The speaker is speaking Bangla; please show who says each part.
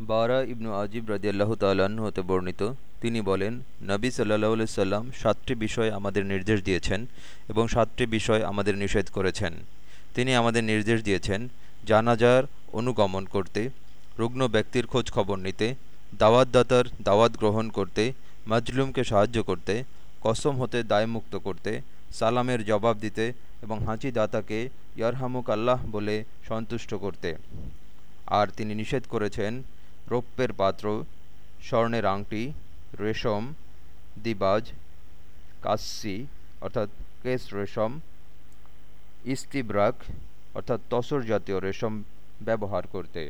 Speaker 1: বারা ইবনু আজিব রাদিয়াল্লাহ তাল্লাহ্ন হতে বর্ণিত, তিনি বলেন, নবী সাল্লাহ সাল্লাম সাতটি বিষয় আমাদের নির্দেশ দিয়েছেন এবং সাতটি বিষয় আমাদের নিষেধ করেছেন। তিনি আমাদের নির্দেশ দিয়েছেন জানাজার অনুগমন করতে, রুগ্ন ব্যক্তির খোঁজ খবর নিতে, দাওয়াতদাতার দাওয়াত গ্রহণ করতে, মাজলুমকে সাহায্য করতে, কসম হতে দায়মুক্ত করতে, সালামের জবাব দিতে এবং হাঁচি দাতাকে ইয়ারহামুক আল্লাহ বলে সন্তুষ্ট করতে। আর তিনি নিষেধ করেছেন রৌপ্যের পাত্র, স্বর্ণের আংটি, রেশম, দিবাজ, কাস্সি, অর্থাৎ কেস রেশম, ইস্তিব্রাক, অর্থাৎ তসর জাতীয় রেশম ব্যবহার করতে।